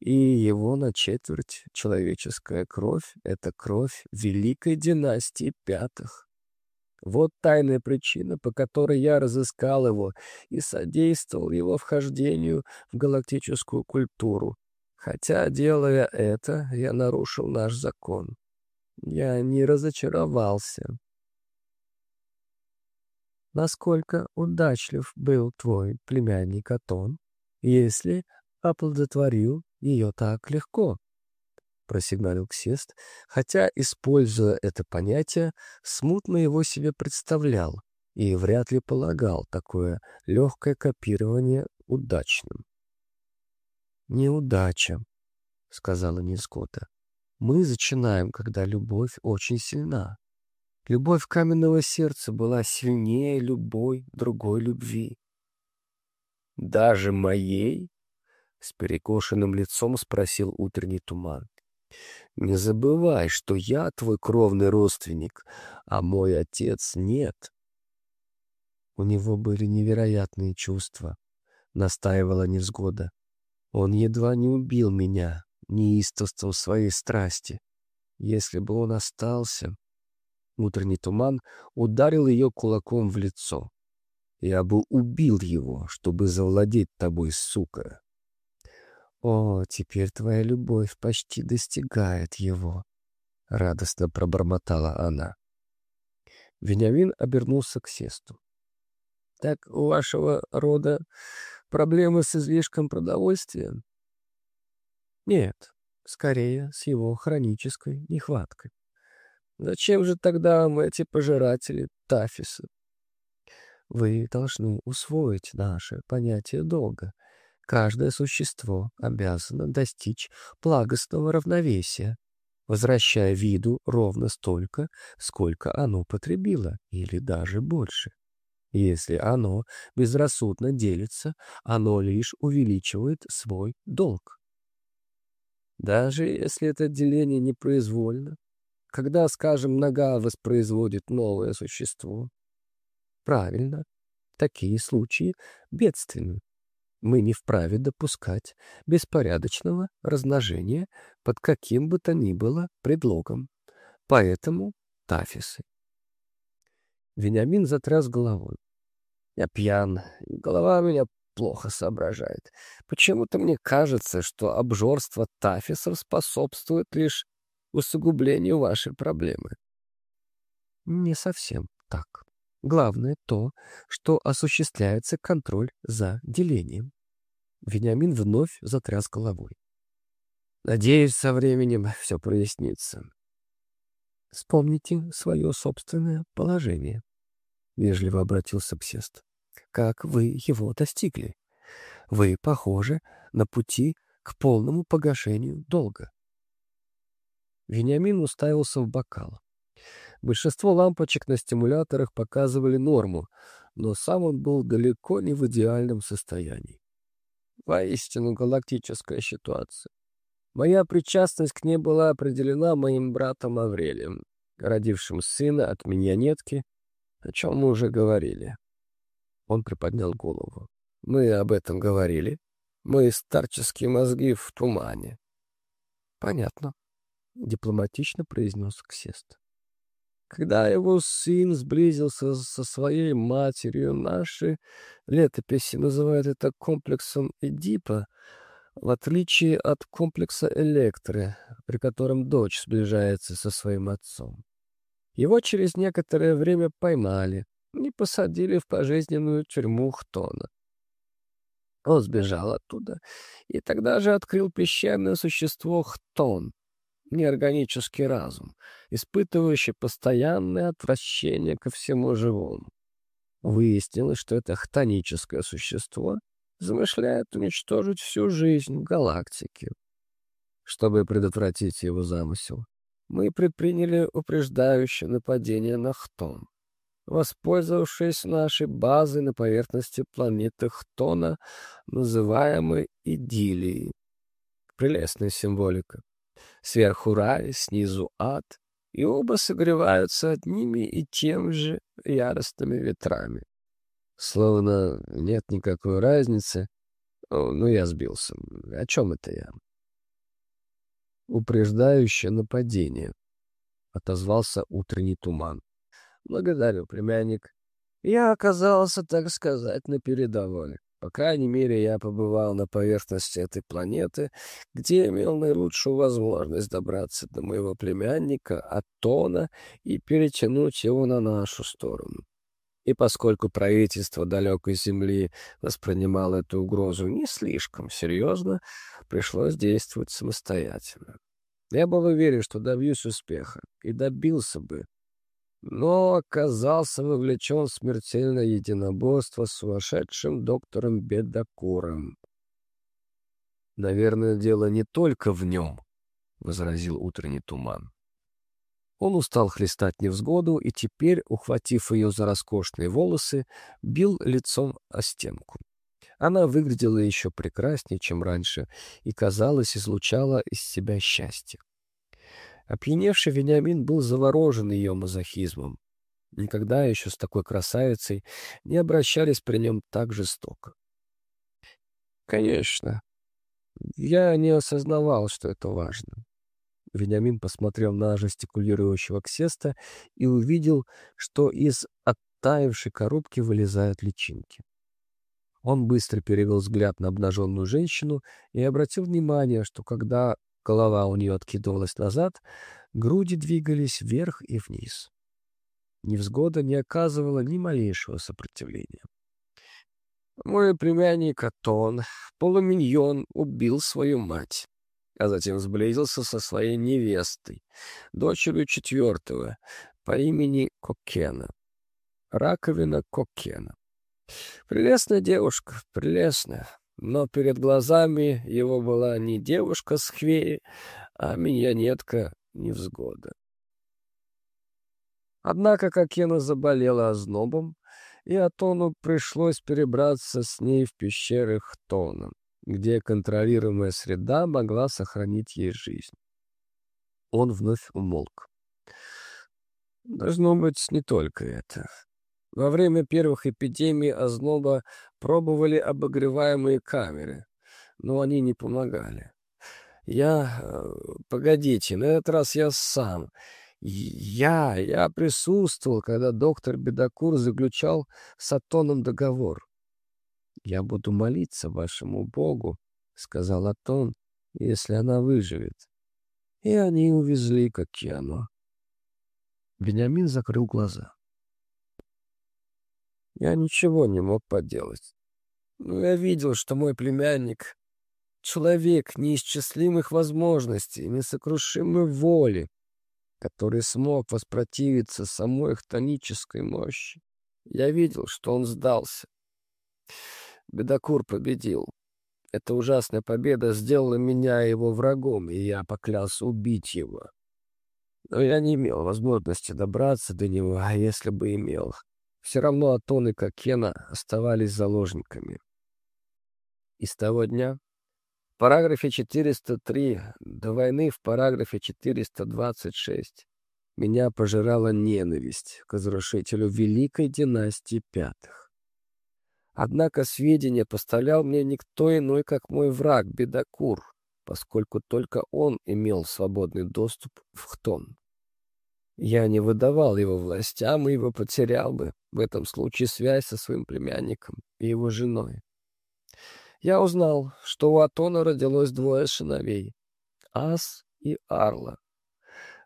и его на четверть человеческая кровь — это кровь великой династии пятых. Вот тайная причина, по которой я разыскал его и содействовал его вхождению в галактическую культуру. Хотя, делая это, я нарушил наш закон. Я не разочаровался. Насколько удачлив был твой племянник Атон, если оплодотворил ее так легко? просигналил Ксест, хотя, используя это понятие, смутно его себе представлял и вряд ли полагал такое легкое копирование удачным. «Неудача», — сказала Нискота. «Мы зачинаем, когда любовь очень сильна. Любовь каменного сердца была сильнее любой другой любви». «Даже моей?» — с перекошенным лицом спросил утренний туман. Не забывай, что я твой кровный родственник, а мой отец нет. У него были невероятные чувства, настаивала невзгода. Он едва не убил меня, неистовством своей страсти. Если бы он остался... Утренний туман ударил ее кулаком в лицо. Я бы убил его, чтобы завладеть тобой, сука. «О, теперь твоя любовь почти достигает его», — радостно пробормотала она. Вениамин обернулся к сесту. «Так у вашего рода проблемы с излишком продовольствия?» «Нет, скорее с его хронической нехваткой. Зачем же тогда вам эти пожиратели тафиса?» «Вы должны усвоить наше понятие долга», Каждое существо обязано достичь благостного равновесия, возвращая виду ровно столько, сколько оно потребило, или даже больше. Если оно безрассудно делится, оно лишь увеличивает свой долг. Даже если это деление непроизвольно, когда, скажем, нога воспроизводит новое существо. Правильно, такие случаи бедственны мы не вправе допускать беспорядочного размножения под каким бы то ни было предлогом. Поэтому тафисы. Вениамин затряс головой. Я пьян, голова меня плохо соображает. Почему-то мне кажется, что обжорство тафисов способствует лишь усугублению вашей проблемы. Не совсем так. Главное то, что осуществляется контроль за делением. Вениамин вновь затряс головой. Надеюсь, со временем все прояснится. Вспомните свое собственное положение. Вежливо обратился Псест. Как вы его достигли? Вы похожи на пути к полному погашению долга. Вениамин уставился в бокал. Большинство лампочек на стимуляторах показывали норму, но сам он был далеко не в идеальном состоянии. Воистину галактическая ситуация. Моя причастность к ней была определена моим братом Аврелием, родившим сына от миньонетки, о чем мы уже говорили. Он приподнял голову. Мы об этом говорили. Мы старческие мозги в тумане. Понятно, дипломатично произнес Ксест. Когда его сын сблизился со своей матерью, наши летописи называют это комплексом Эдипа, в отличие от комплекса Электры, при котором дочь сближается со своим отцом. Его через некоторое время поймали и посадили в пожизненную тюрьму Хтона. Он сбежал оттуда и тогда же открыл пещерное существо Хтон, неорганический разум, испытывающий постоянное отвращение ко всему живому. Выяснилось, что это хтоническое существо замышляет уничтожить всю жизнь галактики. Чтобы предотвратить его замысел, мы предприняли упреждающее нападение на Хтон. Воспользовавшись нашей базой на поверхности планеты Хтона, называемой Идиллией. Прелестная символика. Сверху рай, снизу ад, и оба согреваются одними и тем же яростными ветрами. Словно нет никакой разницы, ну, я сбился. О чем это я? Упреждающее нападение. Отозвался утренний туман. Благодарю, племянник. Я оказался, так сказать, на передовой. По крайней мере, я побывал на поверхности этой планеты, где имел наилучшую возможность добраться до моего племянника Атона и перетянуть его на нашу сторону. И поскольку правительство далекой Земли воспринимало эту угрозу не слишком серьезно, пришлось действовать самостоятельно. Я был уверен, что добьюсь успеха, и добился бы, но оказался вовлечен в смертельное единоборство с сумасшедшим доктором Бедокуром. «Наверное, дело не только в нем», — возразил утренний туман. Он устал хлестать невзгоду и теперь, ухватив ее за роскошные волосы, бил лицом о стенку. Она выглядела еще прекраснее, чем раньше, и, казалось, излучала из себя счастье. Опьяневший Вениамин был заворожен ее мазохизмом. Никогда еще с такой красавицей не обращались при нем так жестоко. Конечно, я не осознавал, что это важно. Вениамин посмотрел на жестикулирующего ксеста и увидел, что из оттаившей коробки вылезают личинки. Он быстро перевел взгляд на обнаженную женщину и обратил внимание, что когда голова у нее откидывалась назад, груди двигались вверх и вниз. Невзгода не оказывала ни малейшего сопротивления. Мой племянник Атон, полуминьон, убил свою мать а затем сблизился со своей невестой, дочерью четвертого, по имени Кокена. Раковина Кокена. Прелестная девушка, прелестная, но перед глазами его была не девушка с хвеи, а миньонетка невзгода. Однако Кокена заболела ознобом, и Атону пришлось перебраться с ней в пещеры Хтона где контролируемая среда могла сохранить ей жизнь. Он вновь умолк. Должно быть не только это. Во время первых эпидемий озноба пробовали обогреваемые камеры, но они не помогали. Я... Э, погодите, на этот раз я сам. Я... Я присутствовал, когда доктор Бедокур заключал с Атоном договор. «Я буду молиться вашему Богу», — сказал Атон, — «если она выживет». И они увезли Кокьяну. Бениамин закрыл глаза. Я ничего не мог поделать. Но я видел, что мой племянник — человек неисчислимых возможностей, несокрушимой воли, который смог воспротивиться самой хтонической мощи. Я видел, что он сдался. Бедокур победил. Эта ужасная победа сделала меня его врагом, и я поклялся убить его. Но я не имел возможности добраться до него, а если бы имел, все равно Атон и Кокена оставались заложниками. И с того дня, в параграфе 403, до войны в параграфе 426, меня пожирала ненависть к разрушителю великой династии пятых. Однако сведения поставлял мне никто иной, как мой враг Бедокур, поскольку только он имел свободный доступ в Хтон. Я не выдавал его властям и его потерял бы, в этом случае связь со своим племянником и его женой. Я узнал, что у Атона родилось двое сыновей — Ас и Арла.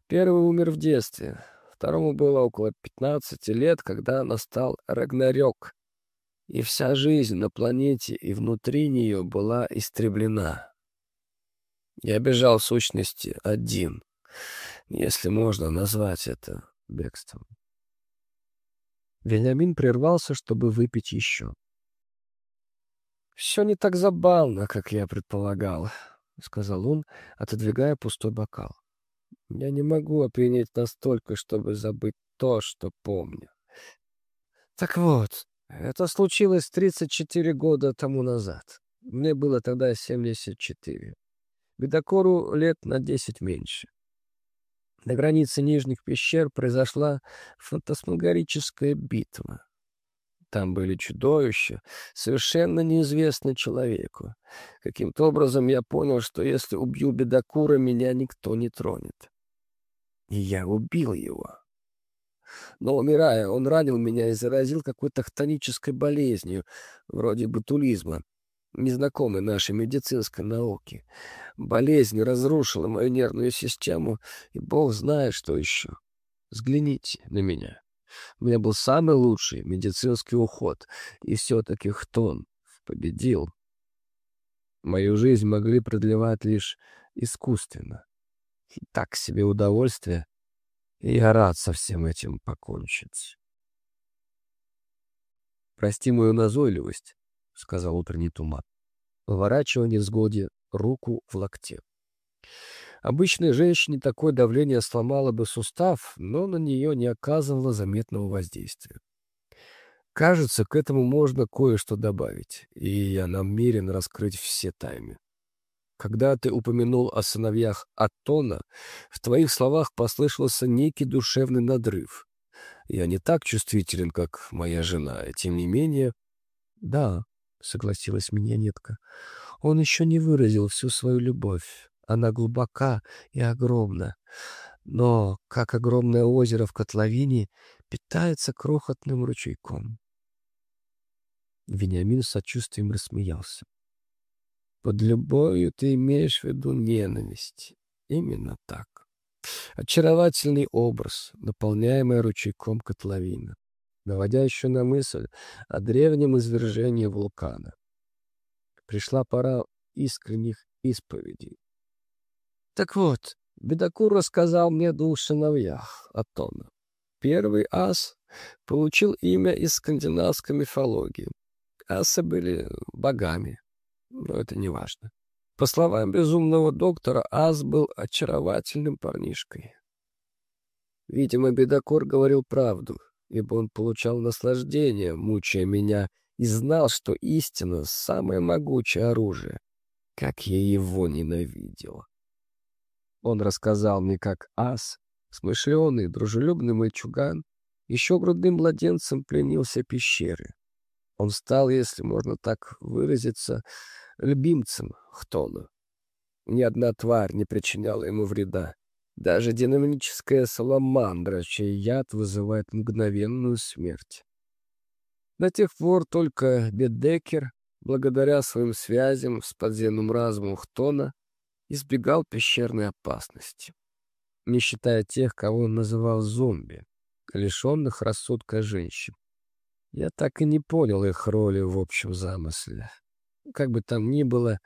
Первый умер в детстве, второму было около 15 лет, когда настал Рагнарёк, и вся жизнь на планете и внутри нее была истреблена. Я бежал в сущности один, если можно назвать это бегством. Вениамин прервался, чтобы выпить еще. «Все не так забавно, как я предполагал», — сказал он, отодвигая пустой бокал. «Я не могу опьянеть настолько, чтобы забыть то, что помню. Так вот, это случилось 34 года тому назад. Мне было тогда 74. Бедокору лет на 10 меньше. На границе нижних пещер произошла фантасмагорическая битва. Там были чудовища, совершенно неизвестные человеку. Каким-то образом я понял, что если убью бедокура, меня никто не тронет. И я убил его. Но, умирая, он ранил меня и заразил какой-то хтонической болезнью, вроде ботулизма, незнакомой нашей медицинской науке. Болезнь разрушила мою нервную систему, и бог знает, что еще. Взгляните на меня. У меня был самый лучший медицинский уход, и все-таки Хтон победил. Мою жизнь могли продлевать лишь искусственно. И так себе удовольствие, и я рад со всем этим покончить. «Прости мою назойливость», — сказал утренний туман, поворачивая невзгоде руку в локте. Обычной женщине такое давление сломало бы сустав, но на нее не оказывало заметного воздействия. Кажется, к этому можно кое-что добавить, и я намерен раскрыть все тайны. Когда ты упомянул о сыновьях Атона, в твоих словах послышался некий душевный надрыв. Я не так чувствителен, как моя жена, и тем не менее... — Да, — согласилась миньонетка, — он еще не выразил всю свою любовь. Она глубока и огромна, но, как огромное озеро в котловине, питается крохотным ручейком. Вениамин с сочувствием рассмеялся. «Под любовью ты имеешь в виду ненависть. Именно так. Очаровательный образ, наполняемый ручейком котловина, наводя еще на мысль о древнем извержении вулкана. Пришла пора искренних исповедей. Так вот, Бедокур рассказал мне о двух сыновьях Атона. Первый ас получил имя из скандинавской мифологии. Асы были богами, но это не важно. По словам безумного доктора, ас был очаровательным парнишкой. Видимо, Бедокур говорил правду, ибо он получал наслаждение, мучая меня, и знал, что истина — самое могучее оружие. Как я его ненавидел! Он рассказал мне, как ас, смышленый, дружелюбный мальчуган, еще грудным младенцем пленился пещеры. Он стал, если можно так выразиться, любимцем Хтона. Ни одна тварь не причиняла ему вреда. Даже динамическая саламандра, чей яд вызывает мгновенную смерть. До тех пор только Бедекер, благодаря своим связям с подземным разумом Хтона, избегал пещерной опасности, не считая тех, кого он называл зомби, лишенных рассудка женщин. Я так и не понял их роли в общем замысле. Как бы там ни было,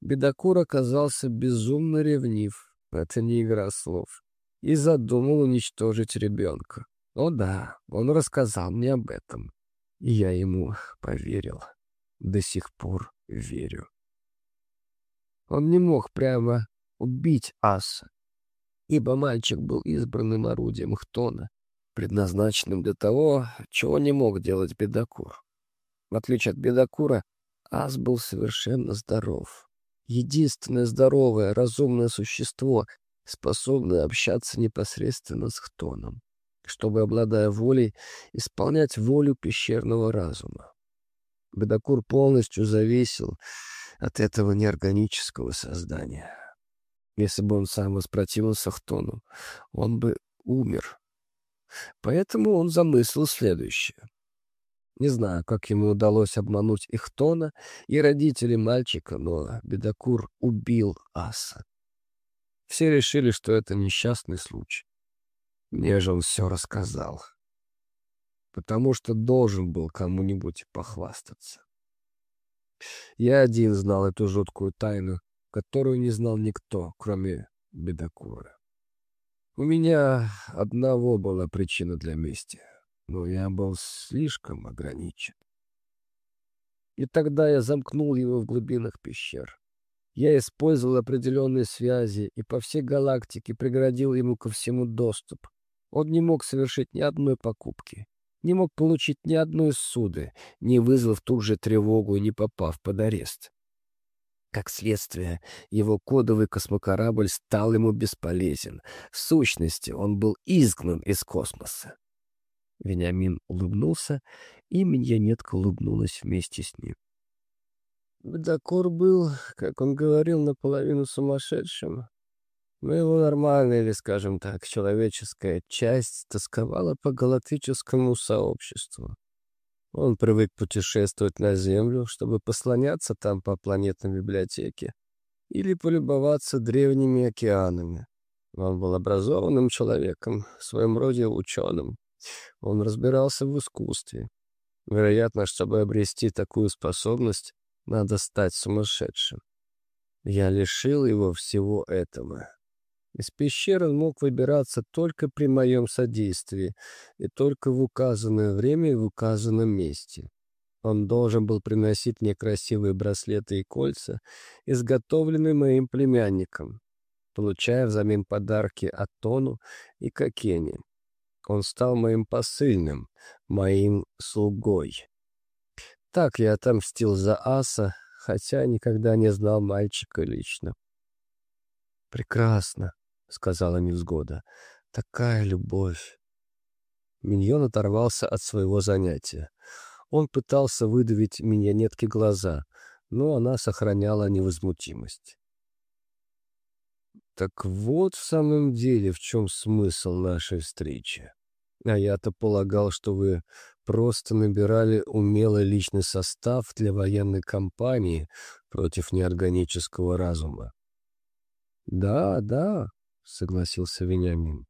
бедокур оказался безумно ревнив, это не игра слов, и задумал уничтожить ребенка. О да, он рассказал мне об этом, я ему поверил. До сих пор верю. Он не мог прямо убить аса, ибо мальчик был избранным орудием Хтона, предназначенным для того, чего не мог делать бедокур. В отличие от бедокура, ас был совершенно здоров. Единственное здоровое, разумное существо, способное общаться непосредственно с Хтоном, чтобы, обладая волей, исполнять волю пещерного разума. Бедокур полностью зависел от этого неорганического создания. Если бы он сам воспротивился Хтону, он бы умер. Поэтому он замыслил следующее. Не знаю, как ему удалось обмануть Ихтона и родителей мальчика, но Бедокур убил Аса. Все решили, что это несчастный случай. Мне же он все рассказал. Потому что должен был кому-нибудь похвастаться. Я один знал эту жуткую тайну, которую не знал никто, кроме бедокура. У меня одного была причина для мести, но я был слишком ограничен. И тогда я замкнул его в глубинах пещер. Я использовал определенные связи и по всей галактике преградил ему ко всему доступ. Он не мог совершить ни одной покупки не мог получить ни одной суды, не вызвав тут же тревогу и не попав под арест. Как следствие, его кодовый космокорабль стал ему бесполезен. В сущности, он был изгнан из космоса. Вениамин улыбнулся, и миньонетка улыбнулась вместе с ним. Бедокур был, как он говорил, наполовину сумасшедшим. Но его нормальная, или, скажем так, человеческая часть тосковала по галактическому сообществу. Он привык путешествовать на Землю, чтобы послоняться там по планетной библиотеке или полюбоваться древними океанами. Он был образованным человеком, в своем роде ученым. Он разбирался в искусстве. Вероятно, чтобы обрести такую способность, надо стать сумасшедшим. Я лишил его всего этого. Из пещеры он мог выбираться только при моем содействии и только в указанное время и в указанном месте. Он должен был приносить мне красивые браслеты и кольца, изготовленные моим племянником, получая взамен подарки от Тону и Кокене. Он стал моим посыльным, моим слугой. Так я отомстил за Аса, хотя никогда не знал мальчика лично. «Прекрасно», — сказала невзгода. «Такая любовь». Миньон оторвался от своего занятия. Он пытался выдавить миньонетке глаза, но она сохраняла невозмутимость. «Так вот в самом деле в чем смысл нашей встречи. А я-то полагал, что вы просто набирали умелый личный состав для военной кампании против неорганического разума. «Да, да», — согласился Вениамин.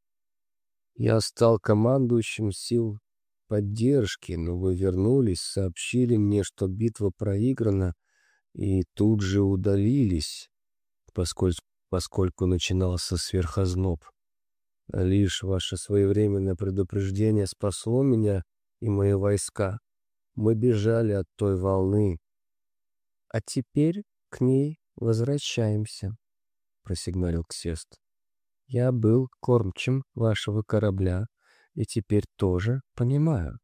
«Я стал командующим сил поддержки, но вы вернулись, сообщили мне, что битва проиграна, и тут же удалились, поскольку, поскольку начинался сверхозноб. Лишь ваше своевременное предупреждение спасло меня и мои войска. Мы бежали от той волны. А теперь к ней возвращаемся, — просигналил Ксест. Я был кормчим вашего корабля и теперь тоже понимаю.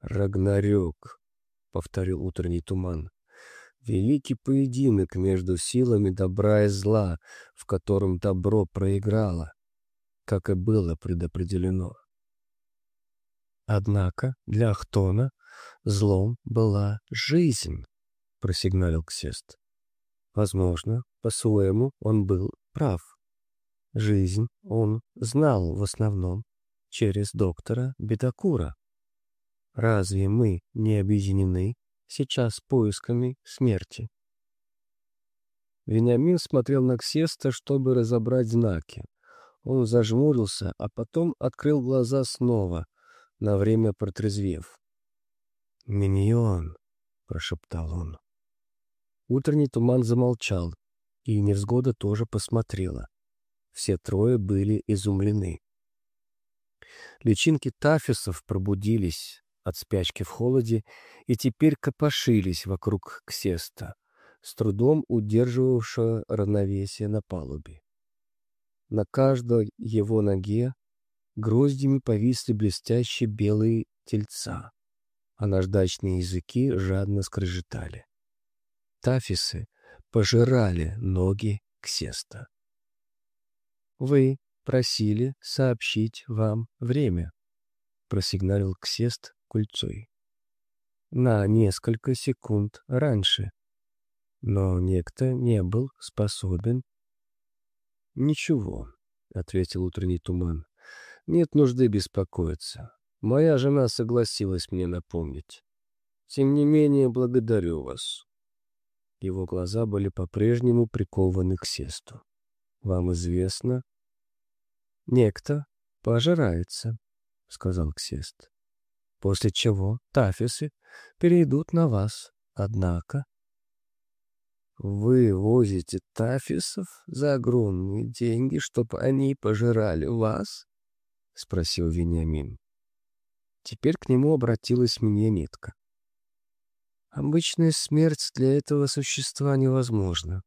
Рагнарёк, — повторил утренний туман. Великий поединок между силами добра и зла, в котором добро проиграло, как и было предопределено. Однако для Ахтона злом была жизнь, — просигналил Ксест. Возможно, по-своему он был прав. Жизнь он знал в основном через доктора Бедокура. Разве мы не объединены сейчас поисками смерти? Вениамин смотрел на Ксеста, чтобы разобрать знаки. Он зажмурился, а потом открыл глаза снова — на время протрезвев. «Миньон!» — прошептал он. Утренний туман замолчал, и невзгода тоже посмотрела. Все трое были изумлены. Личинки тафисов пробудились от спячки в холоде и теперь копошились вокруг ксеста, с трудом удерживавшего равновесие на палубе. На каждой его ноге Гроздями повисли блестящие белые тельца, а наждачные языки жадно скрежетали. Тафисы пожирали ноги Ксеста. «Вы просили сообщить вам время», — просигналил Ксест кульцой. «На несколько секунд раньше. Но некто не был способен...» «Ничего», — ответил утренний туман. Нет нужды беспокоиться. Моя жена согласилась мне напомнить. Тем не менее, благодарю вас. Его глаза были по-прежнему прикованы к сесту. Вам известно? Некто пожирается, — сказал Ксест. После чего тафисы перейдут на вас. Однако... Вы возите тафисов за огромные деньги, чтобы они пожирали вас? — спросил Вениамин. Теперь к нему обратилась миньонетка. «Обычная смерть для этого существа невозможна.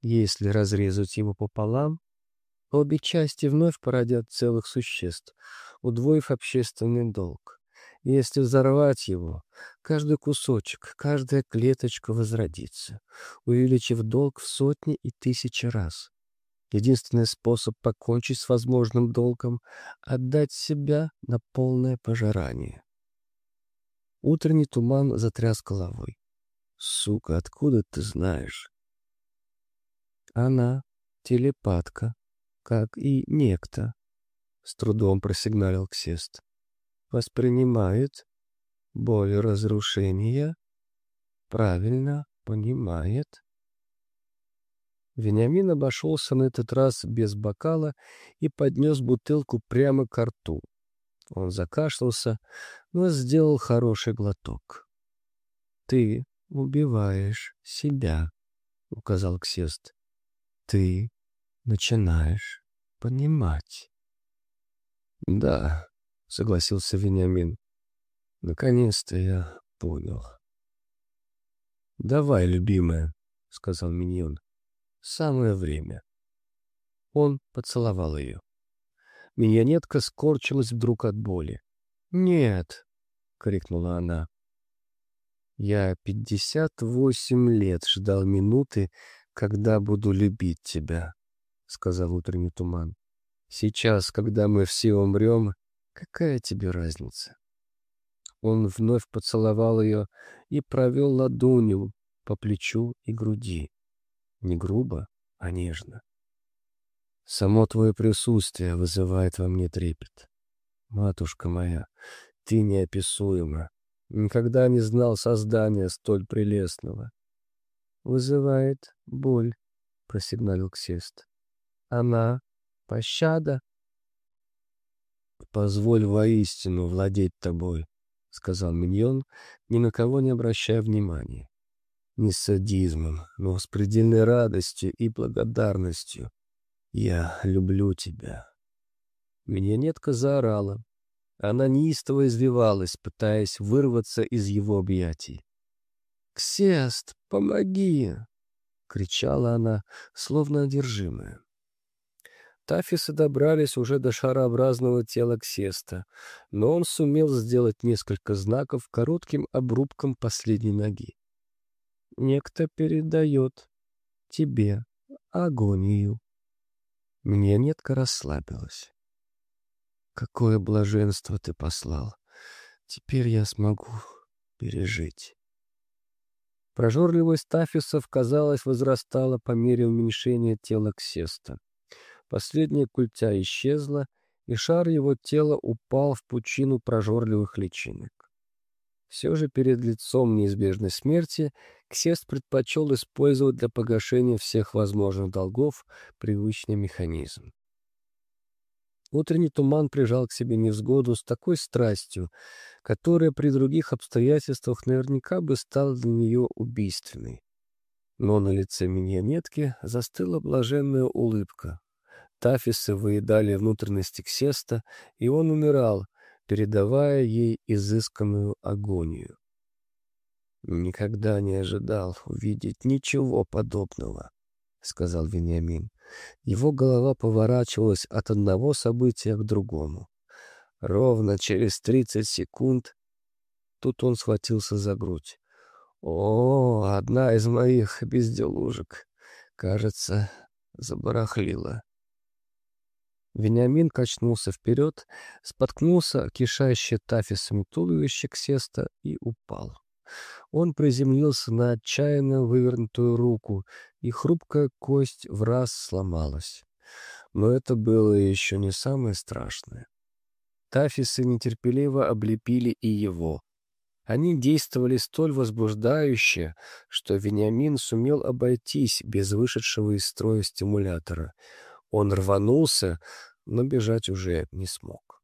Если разрезать его пополам, обе части вновь породят целых существ, удвоив общественный долг. Если взорвать его, каждый кусочек, каждая клеточка возродится, увеличив долг в сотни и тысячи раз. Единственный способ покончить с возможным долгом — отдать себя на полное пожирание. Утренний туман затряс головой. «Сука, откуда ты знаешь?» «Она телепатка, как и некто», — с трудом просигналил Ксест. «Воспринимает боль разрушения, правильно понимает». Вениамин обошелся на этот раз без бокала и поднес бутылку прямо к рту. Он закашлялся, но сделал хороший глоток. «Ты убиваешь себя», — указал Ксест. «Ты начинаешь понимать». «Да», — согласился Вениамин. «Наконец-то я понял». «Давай, любимая», — сказал Миньон. Самое время. Он поцеловал ее. Миньонетка скорчилась вдруг от боли. «Нет!» — крикнула она. «Я пятьдесят восемь лет ждал минуты, когда буду любить тебя», — сказал утренний туман. «Сейчас, когда мы все умрем, какая тебе разница?» Он вновь поцеловал ее и провел ладонью по плечу и груди. Не грубо, а нежно. Само твое присутствие вызывает во мне трепет. Матушка моя, ты неописуема. Никогда не знал создания столь прелестного. Вызывает боль, — просигналил Ксест. Она — пощада. Позволь воистину владеть тобой, — сказал Миньон, ни на кого не обращая внимания не садизмом, но с предельной радостью и благодарностью. «Я люблю тебя». Миньонетка заорала. Она неистово извивалась, пытаясь вырваться из его объятий. «Ксест, помоги!» — кричала она, словно одержимая. Тафисы добрались уже до шарообразного тела Ксеста, но он сумел сделать несколько знаков коротким обрубком последней ноги некто передает тебе агонию. Мне нетка расслабилась. Какое блаженство ты послал. Теперь я смогу пережить. Прожорливость Тафисов, казалось, возрастала по мере уменьшения тела Ксеста. Последняя культя исчезла, и шар его тела упал в пучину прожорливых личинок. Все же перед лицом неизбежной смерти Ксест предпочел использовать для погашения всех возможных долгов привычный механизм. Утренний туман прижал к себе невзгоду с такой страстью, которая при других обстоятельствах наверняка бы стала для нее убийственной. Но на лице миньонетки застыла блаженная улыбка. Тафисы выедали внутренности Ксеста, и он умирал, передавая ей изысканную агонию. «Никогда не ожидал увидеть ничего подобного», — сказал Вениамин. Его голова поворачивалась от одного события к другому. Ровно через тридцать секунд тут он схватился за грудь. «О, одна из моих безделушек, кажется, забарахлила». Вениамин качнулся вперед, споткнулся кишащее тафисами туловище Ксеста и упал. Он приземлился на отчаянно вывернутую руку, и хрупкая кость в раз сломалась. Но это было еще не самое страшное. Тафисы нетерпеливо облепили и его. Они действовали столь возбуждающе, что Вениамин сумел обойтись без вышедшего из строя стимулятора — он рванулся, но бежать уже не смог.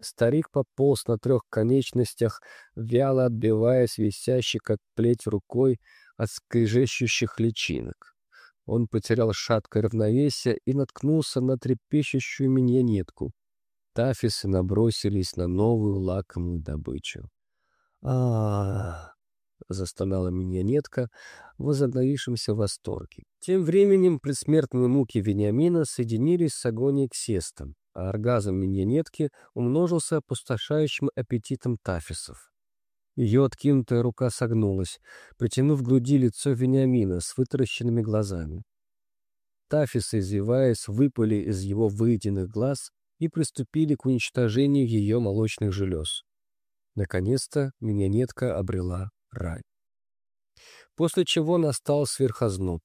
Старик пополз на трех конечностях, вяло отбиваясь висящей, как плеть рукой от скрежещущих личинок. Он потерял шаткое равновесие и наткнулся на трепещущую миньонетку. Тафисы набросились на новую лакомую добычу. а, -а, -а — застонала миньонетка в возобновившемся восторге. Тем временем предсмертные муки Вениамина соединились с агонией Ксестом, а оргазм миньонетки умножился опустошающим аппетитом тафисов. Ее откинутая рука согнулась, притянув к груди лицо Вениамина с вытаращенными глазами. Тафисы, извиваясь, выпали из его выеденных глаз и приступили к уничтожению ее молочных желез. Наконец-то миньонетка обрела рай. После чего настал сверхозноб.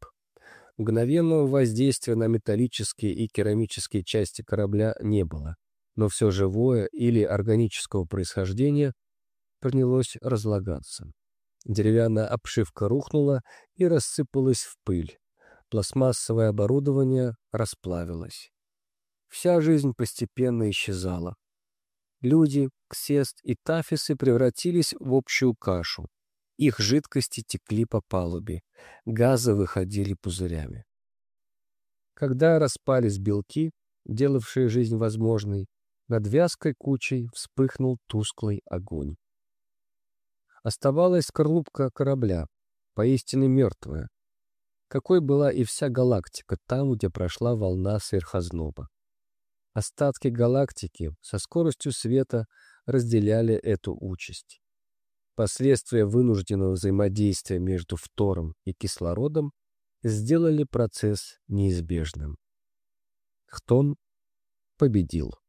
Мгновенного воздействия на металлические и керамические части корабля не было, но все живое или органического происхождения принялось разлагаться. Деревянная обшивка рухнула и рассыпалась в пыль. Пластмассовое оборудование расплавилось. Вся жизнь постепенно исчезала. Люди, ксест и тафисы превратились в общую кашу. Их жидкости текли по палубе, газы выходили пузырями. Когда распались белки, делавшие жизнь возможной, над вязкой кучей вспыхнул тусклый огонь. Оставалась скорлупка корабля, поистине мертвая, какой была и вся галактика там, где прошла волна сверхозноба. Остатки галактики со скоростью света разделяли эту участь. Последствия вынужденного взаимодействия между фтором и кислородом сделали процесс неизбежным. Хтон победил.